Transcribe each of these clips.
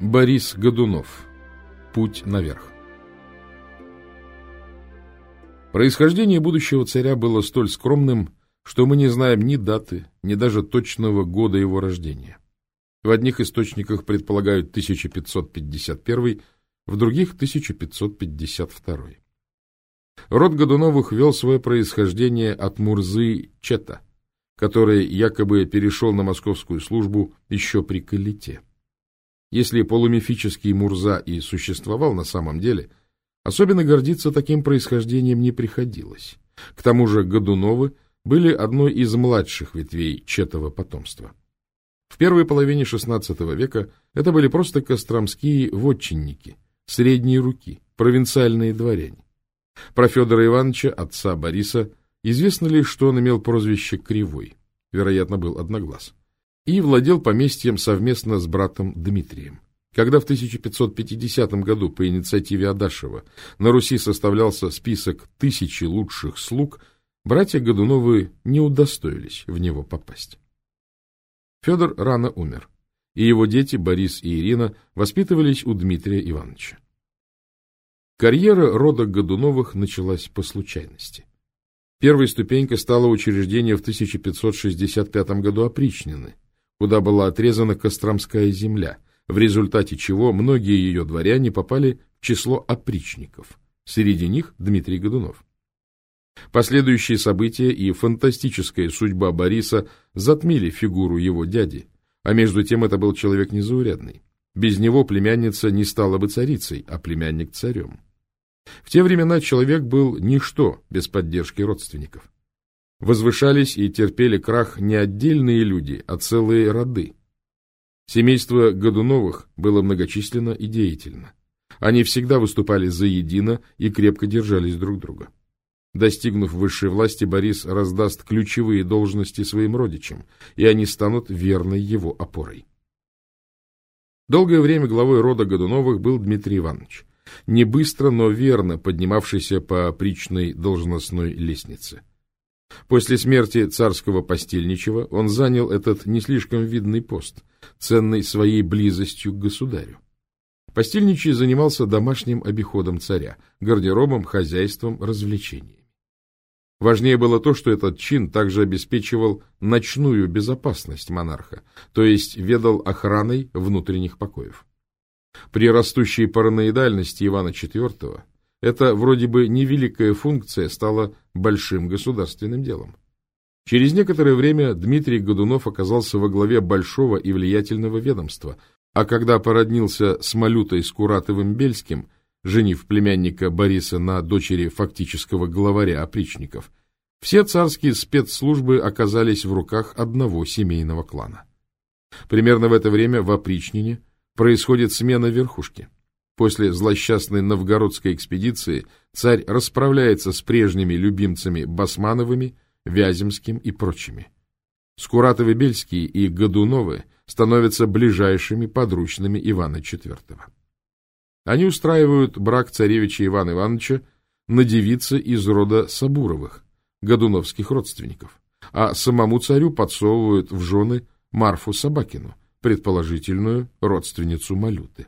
Борис Годунов. Путь наверх. Происхождение будущего царя было столь скромным, что мы не знаем ни даты, ни даже точного года его рождения. В одних источниках предполагают 1551, в других – 1552. Род Годуновых вел свое происхождение от Мурзы Чета, который якобы перешел на московскую службу еще при Калите. Если полумифический Мурза и существовал на самом деле, особенно гордиться таким происхождением не приходилось. К тому же Годуновы были одной из младших ветвей четого потомства. В первой половине XVI века это были просто костромские вотчинники, средней руки, провинциальные дворяне. Про Федора Ивановича, отца Бориса, известно лишь, что он имел прозвище Кривой, вероятно, был одноглаз и владел поместьем совместно с братом Дмитрием. Когда в 1550 году по инициативе Адашева на Руси составлялся список тысячи лучших слуг, братья Годуновы не удостоились в него попасть. Федор рано умер, и его дети Борис и Ирина воспитывались у Дмитрия Ивановича. Карьера рода Годуновых началась по случайности. Первой ступенькой стало учреждение в 1565 году опричнины, куда была отрезана Костромская земля, в результате чего многие ее дворяне попали в число опричников. Среди них Дмитрий Годунов. Последующие события и фантастическая судьба Бориса затмили фигуру его дяди, а между тем это был человек незаурядный. Без него племянница не стала бы царицей, а племянник царем. В те времена человек был ничто без поддержки родственников. Возвышались и терпели крах не отдельные люди, а целые роды. Семейство Годуновых было многочисленно и деятельно. Они всегда выступали заедино и крепко держались друг друга. Достигнув высшей власти, Борис раздаст ключевые должности своим родичам, и они станут верной его опорой. Долгое время главой рода Годуновых был Дмитрий Иванович, не быстро, но верно поднимавшийся по причной должностной лестнице. После смерти царского постельничего он занял этот не слишком видный пост, ценный своей близостью к государю. Постельничий занимался домашним обиходом царя, гардеробом, хозяйством, развлечениями. Важнее было то, что этот чин также обеспечивал ночную безопасность монарха, то есть ведал охраной внутренних покоев. При растущей параноидальности Ивана IV эта вроде бы невеликая функция стала большим государственным делом. Через некоторое время Дмитрий Годунов оказался во главе большого и влиятельного ведомства, а когда породнился с Малютой Скуратовым-Бельским, женив племянника Бориса на дочери фактического главаря опричников, все царские спецслужбы оказались в руках одного семейного клана. Примерно в это время в опричнине происходит смена верхушки – После злосчастной новгородской экспедиции царь расправляется с прежними любимцами Басмановыми, Вяземским и прочими. Скуратовы-Бельские и Годуновы становятся ближайшими подручными Ивана IV. Они устраивают брак царевича Ивана Ивановича на девице из рода Сабуровых, годуновских родственников, а самому царю подсовывают в жены Марфу Собакину, предположительную родственницу Малюты.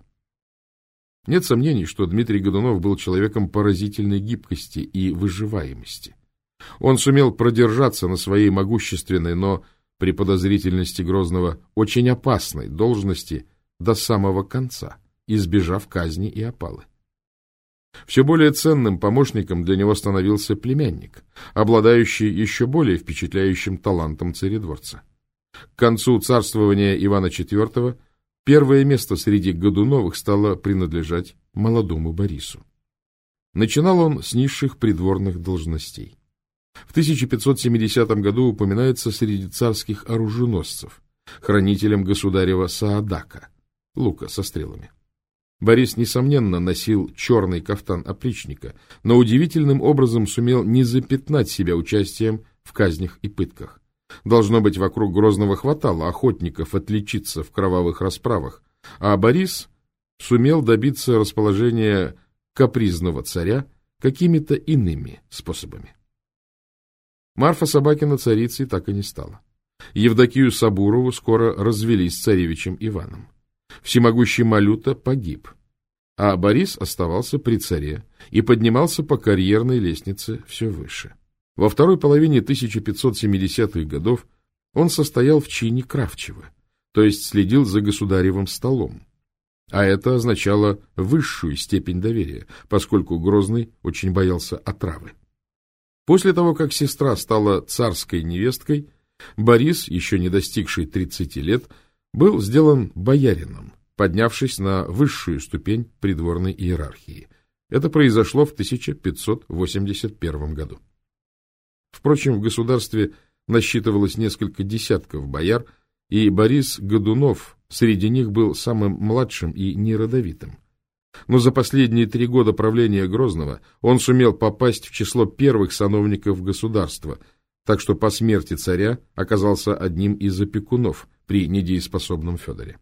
Нет сомнений, что Дмитрий Годунов был человеком поразительной гибкости и выживаемости. Он сумел продержаться на своей могущественной, но при подозрительности Грозного очень опасной должности до самого конца, избежав казни и опалы. Все более ценным помощником для него становился племянник, обладающий еще более впечатляющим талантом царедворца. К концу царствования Ивана IV Первое место среди Годуновых стало принадлежать молодому Борису. Начинал он с низших придворных должностей. В 1570 году упоминается среди царских оруженосцев, хранителем государева Саадака, лука со стрелами. Борис, несомненно, носил черный кафтан опричника, но удивительным образом сумел не запятнать себя участием в казнях и пытках. Должно быть, вокруг Грозного хватало охотников отличиться в кровавых расправах, а Борис сумел добиться расположения капризного царя какими-то иными способами. Марфа Собакина царицей так и не стала. Евдокию Сабурову скоро развели с царевичем Иваном. Всемогущий Малюта погиб, а Борис оставался при царе и поднимался по карьерной лестнице все выше. Во второй половине 1570-х годов он состоял в чине Кравчева, то есть следил за государевым столом. А это означало высшую степень доверия, поскольку Грозный очень боялся отравы. После того, как сестра стала царской невесткой, Борис, еще не достигший 30 лет, был сделан боярином, поднявшись на высшую ступень придворной иерархии. Это произошло в 1581 году. Впрочем, в государстве насчитывалось несколько десятков бояр, и Борис Годунов среди них был самым младшим и неродовитым. Но за последние три года правления Грозного он сумел попасть в число первых сановников государства, так что по смерти царя оказался одним из опекунов при недееспособном Федоре.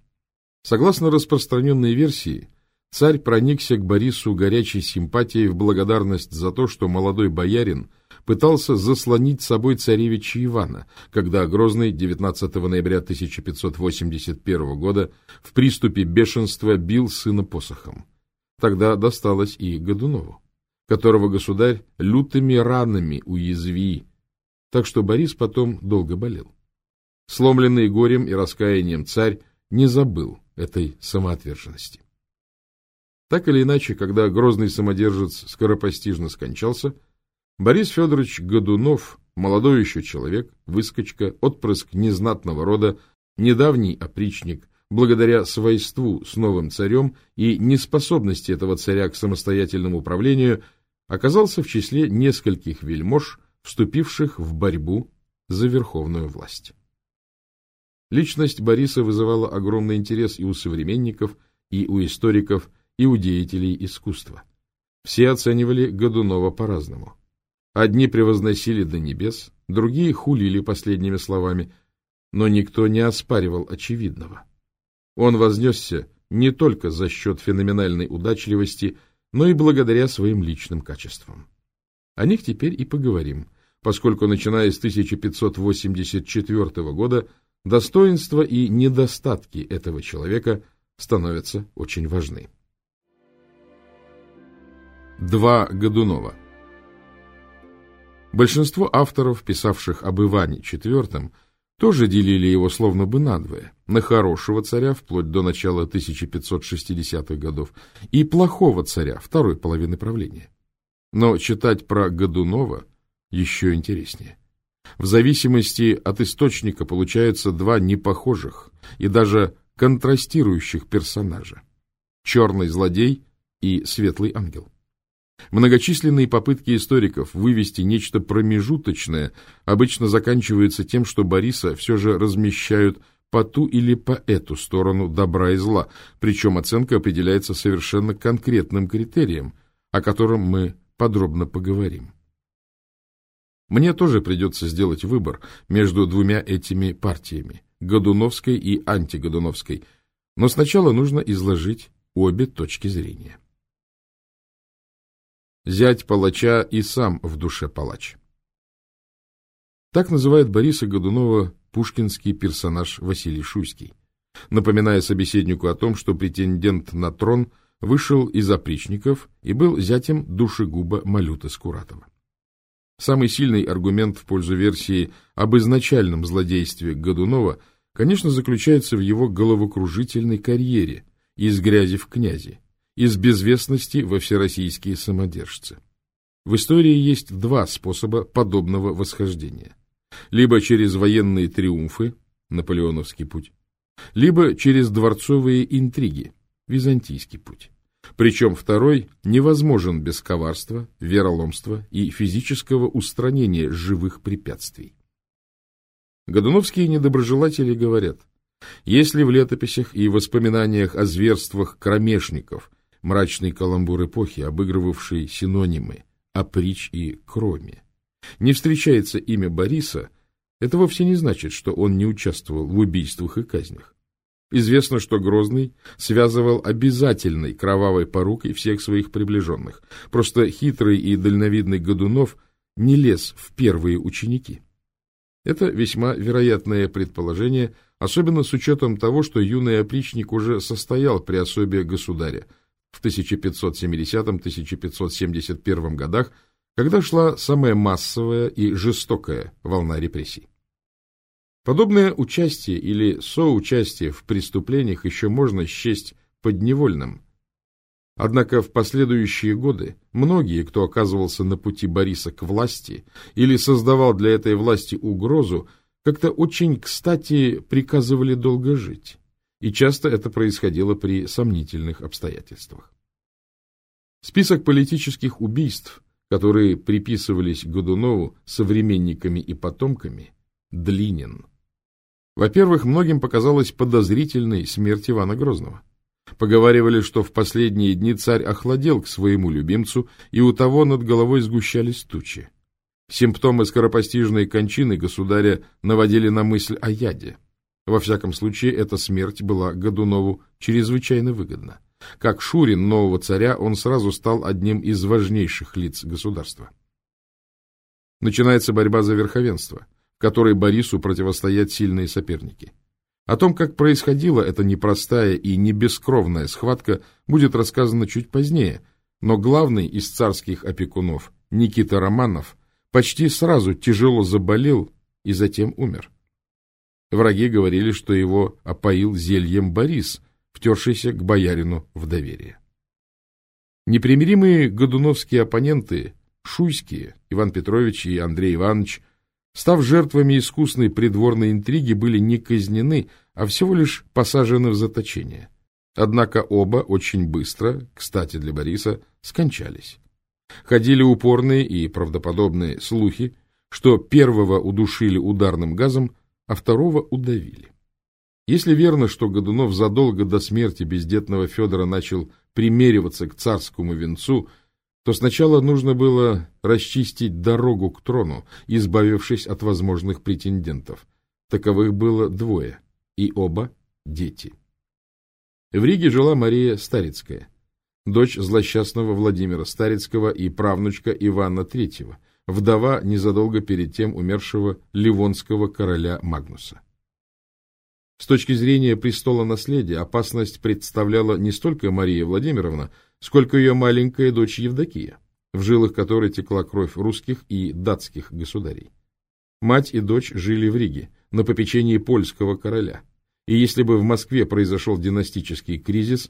Согласно распространенной версии, царь проникся к Борису горячей симпатией в благодарность за то, что молодой боярин – пытался заслонить собой царевича Ивана, когда Грозный 19 ноября 1581 года в приступе бешенства бил сына посохом. Тогда досталось и Годунову, которого государь лютыми ранами уязви, так что Борис потом долго болел. Сломленный горем и раскаянием царь не забыл этой самоотверженности. Так или иначе, когда грозный самодержец скоропостижно скончался, Борис Федорович Годунов, молодой еще человек, выскочка, отпрыск незнатного рода, недавний опричник, благодаря свойству с новым царем и неспособности этого царя к самостоятельному управлению, оказался в числе нескольких вельмож, вступивших в борьбу за верховную власть. Личность Бориса вызывала огромный интерес и у современников, и у историков, и у деятелей искусства. Все оценивали Годунова по-разному. Одни превозносили до небес, другие хулили последними словами, но никто не оспаривал очевидного. Он вознесся не только за счет феноменальной удачливости, но и благодаря своим личным качествам. О них теперь и поговорим, поскольку, начиная с 1584 года, достоинства и недостатки этого человека становятся очень важны. Два Годунова Большинство авторов, писавших об Иване IV, тоже делили его словно бы надвое, на хорошего царя вплоть до начала 1560-х годов и плохого царя второй половины правления. Но читать про Годунова еще интереснее. В зависимости от источника получаются два непохожих и даже контрастирующих персонажа. Черный злодей и светлый ангел. Многочисленные попытки историков вывести нечто промежуточное обычно заканчиваются тем, что Бориса все же размещают по ту или по эту сторону добра и зла, причем оценка определяется совершенно конкретным критерием, о котором мы подробно поговорим. Мне тоже придется сделать выбор между двумя этими партиями, Годуновской и антигодуновской, но сначала нужно изложить обе точки зрения. Зять палача и сам в душе палач. Так называет Бориса Годунова пушкинский персонаж Василий Шуйский, напоминая собеседнику о том, что претендент на трон вышел из опричников и был зятем душегуба Малюта Скуратова. Самый сильный аргумент в пользу версии об изначальном злодействе Годунова, конечно, заключается в его головокружительной карьере из грязи в князи, из безвестности во всероссийские самодержцы. В истории есть два способа подобного восхождения. Либо через военные триумфы, наполеоновский путь, либо через дворцовые интриги, византийский путь. Причем второй невозможен без коварства, вероломства и физического устранения живых препятствий. Годуновские недоброжелатели говорят, если в летописях и воспоминаниях о зверствах кромешников мрачный каламбур эпохи, обыгрывавший синонимы «оприч» и «кроме». Не встречается имя Бориса, это вовсе не значит, что он не участвовал в убийствах и казнях. Известно, что Грозный связывал обязательной кровавой порукой всех своих приближенных. Просто хитрый и дальновидный Годунов не лез в первые ученики. Это весьма вероятное предположение особенно с учетом того, что юный опричник уже состоял при особе государя в 1570-1571 годах, когда шла самая массовая и жестокая волна репрессий. Подобное участие или соучастие в преступлениях еще можно счесть подневольным. Однако в последующие годы многие, кто оказывался на пути Бориса к власти или создавал для этой власти угрозу, как-то очень кстати приказывали долго жить, и часто это происходило при сомнительных обстоятельствах. Список политических убийств, которые приписывались Годунову современниками и потомками, длинен. Во-первых, многим показалась подозрительной смерть Ивана Грозного. Поговаривали, что в последние дни царь охладел к своему любимцу, и у того над головой сгущались тучи. Симптомы скоропостижной кончины государя наводили на мысль о яде. Во всяком случае, эта смерть была Годунову чрезвычайно выгодна. Как Шурин нового царя, он сразу стал одним из важнейших лиц государства. Начинается борьба за верховенство, которой Борису противостоят сильные соперники. О том, как происходила эта непростая и не бескровная схватка, будет рассказано чуть позднее, но главный из царских опекунов, Никита Романов, почти сразу тяжело заболел и затем умер. Враги говорили, что его опоил зельем Борис, втершийся к боярину в доверие. Непримиримые годуновские оппоненты, Шуйские, Иван Петрович и Андрей Иванович, став жертвами искусной придворной интриги, были не казнены, а всего лишь посажены в заточение. Однако оба очень быстро, кстати для Бориса, скончались. Ходили упорные и правдоподобные слухи, что первого удушили ударным газом, а второго удавили. Если верно, что Годунов задолго до смерти бездетного Федора начал примериваться к царскому венцу, то сначала нужно было расчистить дорогу к трону, избавившись от возможных претендентов. Таковых было двое, и оба дети. В Риге жила Мария Старицкая, дочь злосчастного Владимира Старицкого и правнучка Ивана III, вдова незадолго перед тем умершего ливонского короля Магнуса. С точки зрения престола наследия опасность представляла не столько Мария Владимировна, сколько ее маленькая дочь Евдокия, в жилах которой текла кровь русских и датских государей. Мать и дочь жили в Риге, на попечении польского короля, и если бы в Москве произошел династический кризис,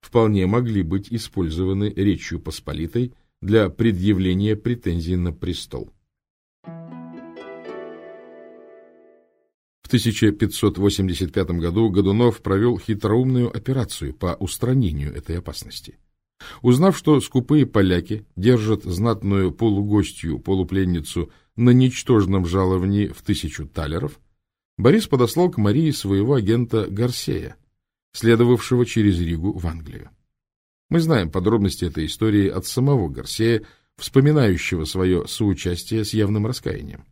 вполне могли быть использованы Речью Посполитой для предъявления претензий на престол. В 1585 году Годунов провел хитроумную операцию по устранению этой опасности. Узнав, что скупые поляки держат знатную полугостью, полупленницу на ничтожном жаловании в тысячу талеров, Борис подослал к Марии своего агента Гарсея, следовавшего через Ригу в Англию. Мы знаем подробности этой истории от самого Гарсея, вспоминающего свое соучастие с явным раскаянием.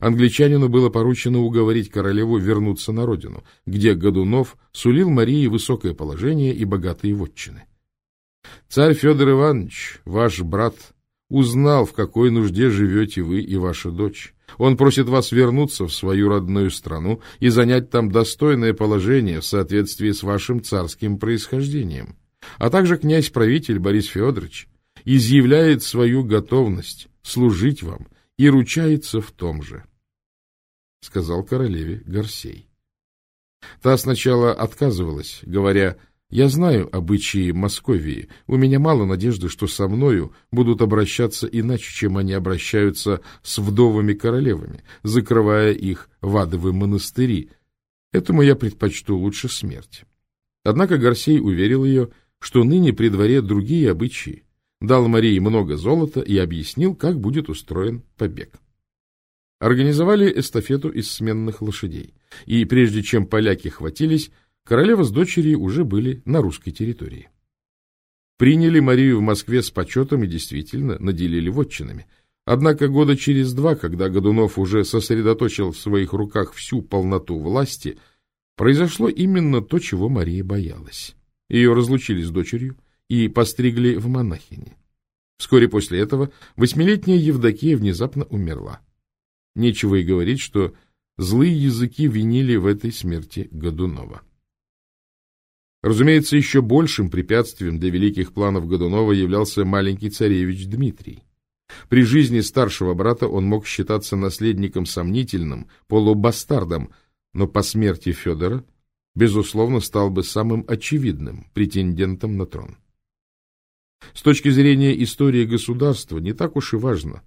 Англичанину было поручено уговорить королеву вернуться на родину, где Годунов сулил Марии высокое положение и богатые вотчины. Царь Федор Иванович, ваш брат, узнал, в какой нужде живете вы и ваша дочь. Он просит вас вернуться в свою родную страну и занять там достойное положение в соответствии с вашим царским происхождением. А также князь-правитель Борис Федорович изъявляет свою готовность служить вам и ручается в том же, — сказал королеве Гарсей. Та сначала отказывалась, говоря — я знаю обычаи Московии. У меня мало надежды, что со мною будут обращаться иначе, чем они обращаются с вдовами-королевами, закрывая их в адовые монастыри. Этому я предпочту лучше смерть. Однако Гарсей уверил ее, что ныне при дворе другие обычаи, дал Марии много золота и объяснил, как будет устроен побег. Организовали эстафету из сменных лошадей, и прежде чем поляки хватились, королева с дочерью уже были на русской территории. Приняли Марию в Москве с почетом и действительно наделили вотчинами. Однако года через два, когда Годунов уже сосредоточил в своих руках всю полноту власти, произошло именно то, чего Мария боялась. Ее разлучили с дочерью и постригли в монахини. Вскоре после этого восьмилетняя Евдокия внезапно умерла. Нечего и говорить, что злые языки винили в этой смерти Годунова. Разумеется, еще большим препятствием для великих планов Годунова являлся маленький царевич Дмитрий. При жизни старшего брата он мог считаться наследником сомнительным, полубастардом, но по смерти Федора, безусловно, стал бы самым очевидным претендентом на трон. С точки зрения истории государства не так уж и важно,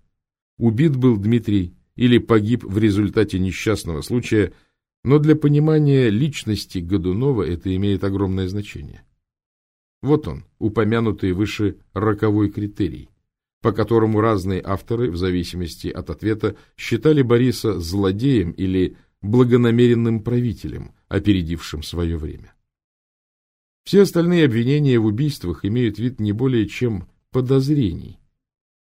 убит был Дмитрий или погиб в результате несчастного случая – но для понимания личности Годунова это имеет огромное значение. Вот он, упомянутый выше роковой критерий, по которому разные авторы, в зависимости от ответа, считали Бориса злодеем или благонамеренным правителем, опередившим свое время. Все остальные обвинения в убийствах имеют вид не более чем подозрений,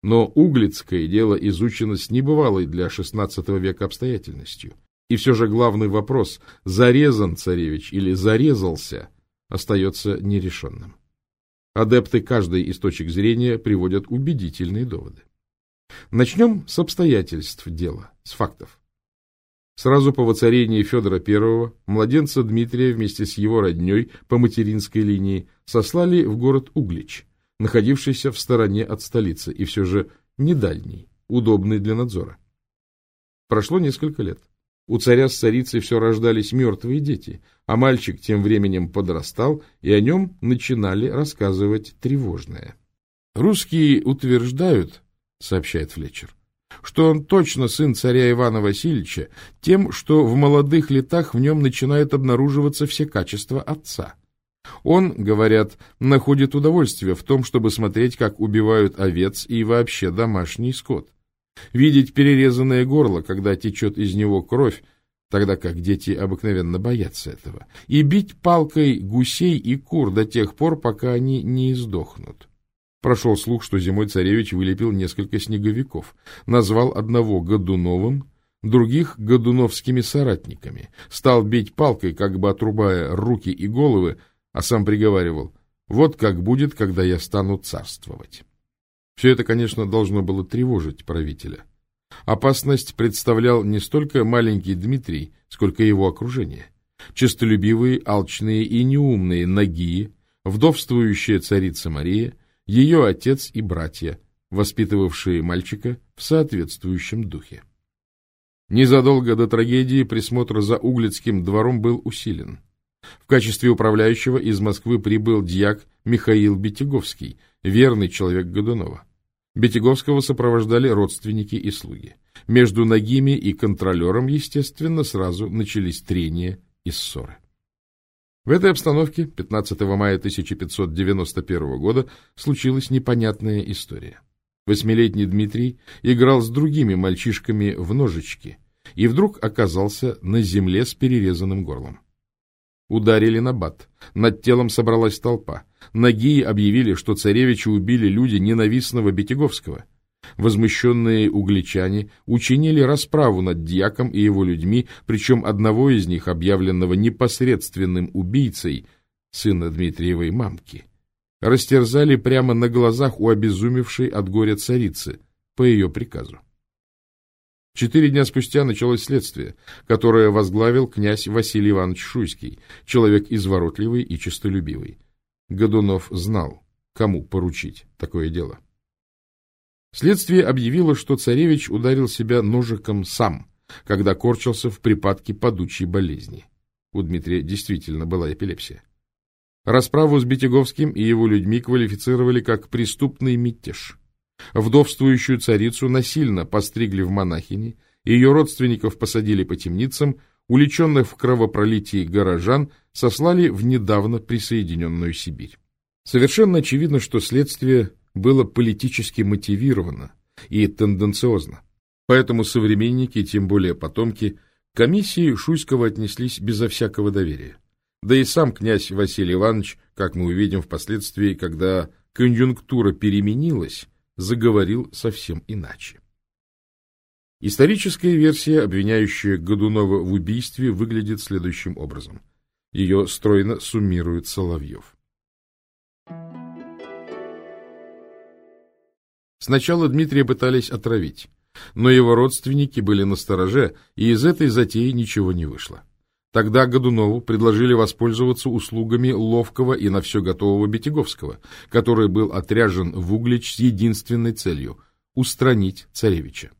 но Углицкое дело изучено с небывалой для XVI века обстоятельностью – и все же главный вопрос, зарезан царевич или зарезался, остается нерешенным. Адепты каждой из точек зрения приводят убедительные доводы. Начнем с обстоятельств дела, с фактов. Сразу по воцарении Федора I младенца Дмитрия вместе с его родней по материнской линии сослали в город Углич, находившийся в стороне от столицы и все же недальний, удобный для надзора. Прошло несколько лет. У царя с царицей все рождались мертвые дети, а мальчик тем временем подрастал, и о нем начинали рассказывать тревожное. «Русские утверждают, — сообщает Флетчер, — что он точно сын царя Ивана Васильевича, тем, что в молодых летах в нем начинают обнаруживаться все качества отца. Он, говорят, находит удовольствие в том, чтобы смотреть, как убивают овец и вообще домашний скот видеть перерезанное горло, когда течет из него кровь, тогда как дети обыкновенно боятся этого, и бить палкой гусей и кур до тех пор, пока они не издохнут. Прошел слух, что зимой царевич вылепил несколько снеговиков, назвал одного Годуновым, других Годуновскими соратниками, стал бить палкой, как бы отрубая руки и головы, а сам приговаривал «Вот как будет, когда я стану царствовать». Все это, конечно, должно было тревожить правителя. Опасность представлял не столько маленький Дмитрий, сколько его окружение. Честолюбивые, алчные и неумные Нагии, вдовствующая царица Мария, ее отец и братья, воспитывавшие мальчика в соответствующем духе. Незадолго до трагедии присмотр за Углицким двором был усилен. В качестве управляющего из Москвы прибыл дьяк Михаил Бетяговский, верный человек Годунова. Бетяговского сопровождали родственники и слуги. Между Нагими и контролером, естественно, сразу начались трения и ссоры. В этой обстановке 15 мая 1591 года случилась непонятная история. Восьмилетний Дмитрий играл с другими мальчишками в ножички и вдруг оказался на земле с перерезанным горлом. Ударили на бат. Над телом собралась толпа. Ноги объявили, что царевича убили люди ненавистного Бетяговского. Возмущенные угличане учинили расправу над дьяком и его людьми, причем одного из них, объявленного непосредственным убийцей, сына Дмитриевой мамки, растерзали прямо на глазах у обезумевшей от горя царицы по ее приказу. Четыре дня спустя началось следствие, которое возглавил князь Василий Иванович Шуйский, человек изворотливый и честолюбивый. Годунов знал, кому поручить такое дело. Следствие объявило, что царевич ударил себя ножиком сам, когда корчился в припадке падучей болезни. У Дмитрия действительно была эпилепсия. Расправу с Бетяговским и его людьми квалифицировали как преступный мятеж. Вдовствующую царицу насильно постригли в монахини, ее родственников посадили по темницам, уличенных в кровопролитии горожан сослали в недавно присоединенную Сибирь. Совершенно очевидно, что следствие было политически мотивировано и тенденциозно. Поэтому современники, тем более потомки, к комиссии Шуйского отнеслись безо всякого доверия. Да и сам князь Василий Иванович, как мы увидим впоследствии, когда конъюнктура переменилась, заговорил совсем иначе. Историческая версия, обвиняющая Годунова в убийстве, выглядит следующим образом. Ее стройно суммирует Соловьев. Сначала Дмитрия пытались отравить, Но его родственники были на стороже, и из этой затеи ничего не вышло. Тогда Годунову предложили воспользоваться услугами ловкого и на все готового Бетяговского, который был отряжен в Углич с единственной целью – устранить царевича.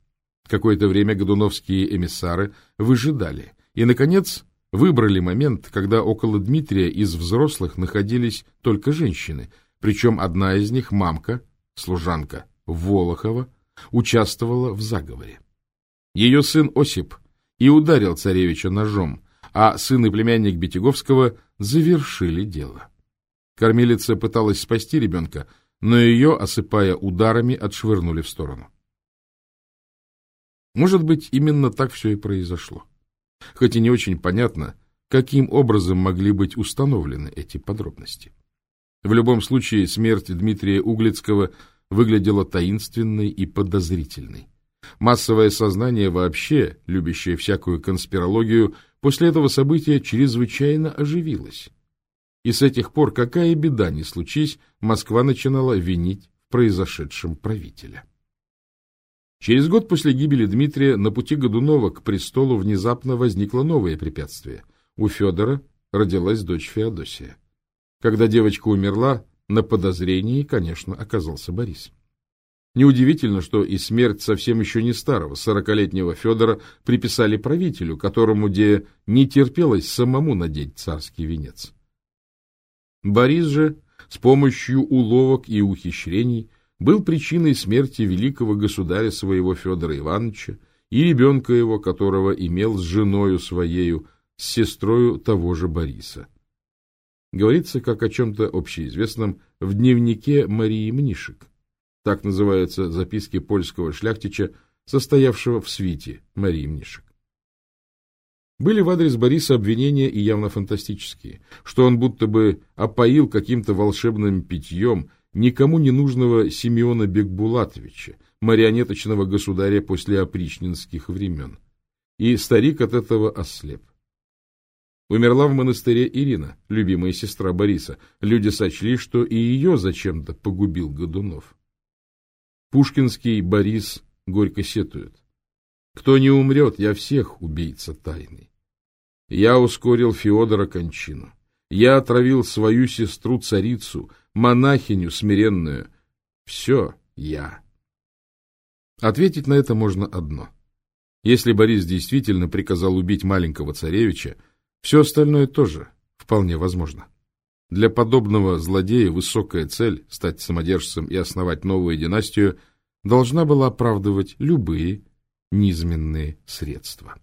Какое-то время годуновские эмиссары выжидали и, наконец, выбрали момент, когда около Дмитрия из взрослых находились только женщины, причем одна из них, мамка, служанка Волохова, участвовала в заговоре. Ее сын Осип и ударил царевича ножом, а сын и племянник Бетяговского завершили дело. Кормилица пыталась спасти ребенка, но ее, осыпая ударами, отшвырнули в сторону. Может быть, именно так все и произошло. Хоть и не очень понятно, каким образом могли быть установлены эти подробности. В любом случае, смерть Дмитрия Углицкого выглядела таинственной и подозрительной. Массовое сознание вообще, любящее всякую конспирологию, после этого события чрезвычайно оживилось. И с этих пор, какая беда ни случись, Москва начинала винить в произошедшем правителя. Через год после гибели Дмитрия на пути Годунова к престолу внезапно возникло новое препятствие. У Федора родилась дочь Феодосия. Когда девочка умерла, на подозрении, конечно, оказался Борис. Неудивительно, что и смерть совсем еще не старого, сорокалетнего Федора приписали правителю, которому где не терпелось самому надеть царский венец. Борис же с помощью уловок и ухищрений был причиной смерти великого государя своего Федора Ивановича и ребенка его, которого имел с женою своею, с сестрою того же Бориса. Говорится, как о чем-то общеизвестном, в дневнике Марии Мнишек. Так называются записки польского шляхтича, состоявшего в свите Марии Мнишек. Были в адрес Бориса обвинения и явно фантастические, что он будто бы опоил каким-то волшебным питьем никому не нужного Симеона Бекбулатовича, марионеточного государя после опричнинских времен. И старик от этого ослеп. Умерла в монастыре Ирина, любимая сестра Бориса. Люди сочли, что и ее зачем-то погубил Годунов. Пушкинский Борис горько сетует. Кто не умрет, я всех убийца тайный. Я ускорил Феодора кончину. Я отравил свою сестру-царицу, монахиню смиренную. Все я. Ответить на это можно одно. Если Борис действительно приказал убить маленького царевича, все остальное тоже вполне возможно. Для подобного злодея высокая цель – стать самодержцем и основать новую династию – должна была оправдывать любые низменные средства.